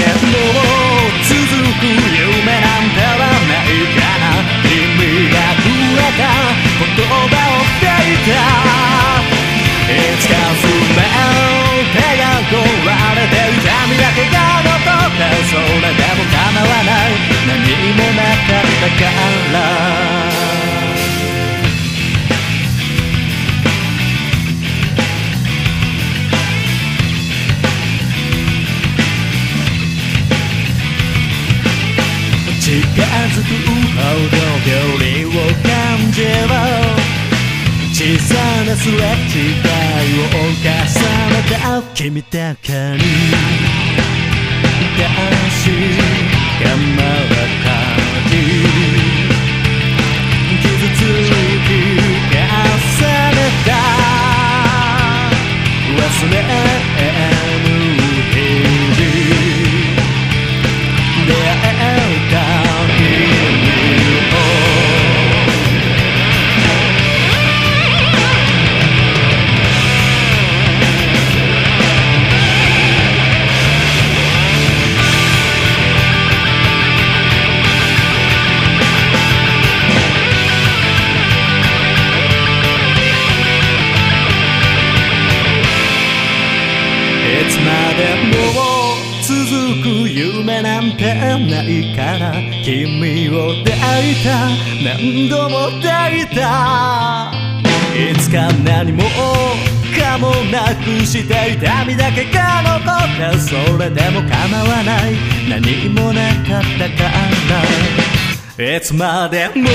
つすれ違いを重ねた君だけに。し構わたなんてないから君を抱いた何度も抱いた。いつか何もかもなくして痛みだけが残ってそれでも構わない。何もなかったから。いつまでも